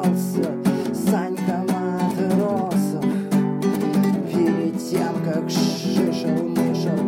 посмеивался Санька Матросов Перед тем, как шишел мышел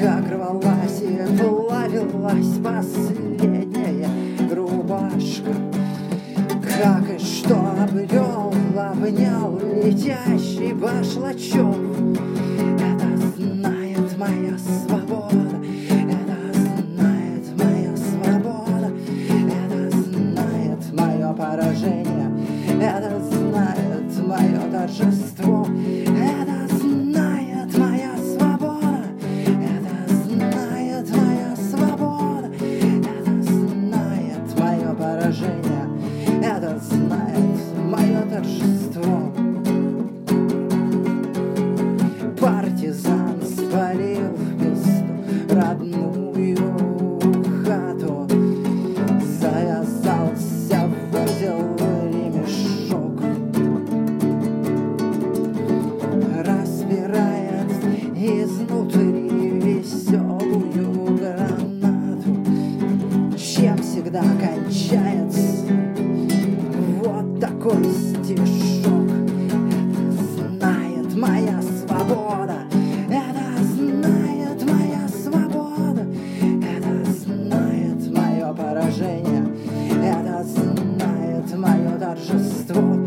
Как рвалась и плавилась последняя рубашка. Как и что обрел, обнял летящий башлачок. Это знает моя свобода Это знает моя свобода Это знает мое поражение Это знает родную хату. Завязался в узел ремешок. Разбирает изнутри веселую гранату. Чем всегда кончается вот такой стишок? торжество.